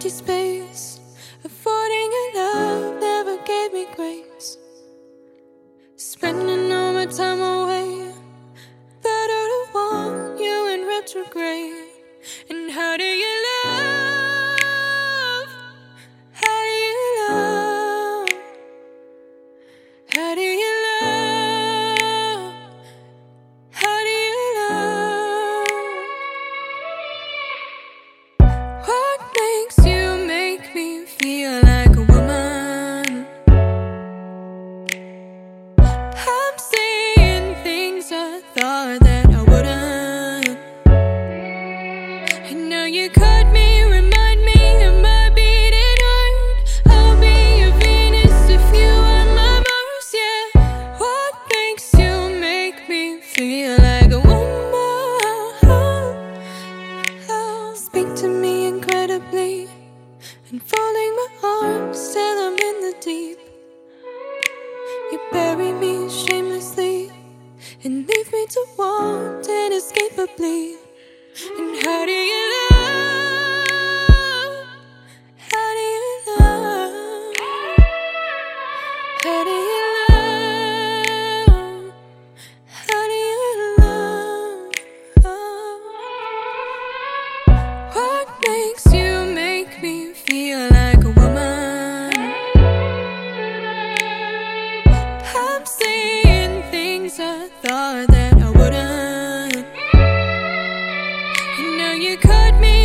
empty space. and folding my arms, till I'm in the deep. You bury me shamelessly and leave me to want inescapably. And hurting. I'm saying things I thought that I wouldn't. You know you cut me.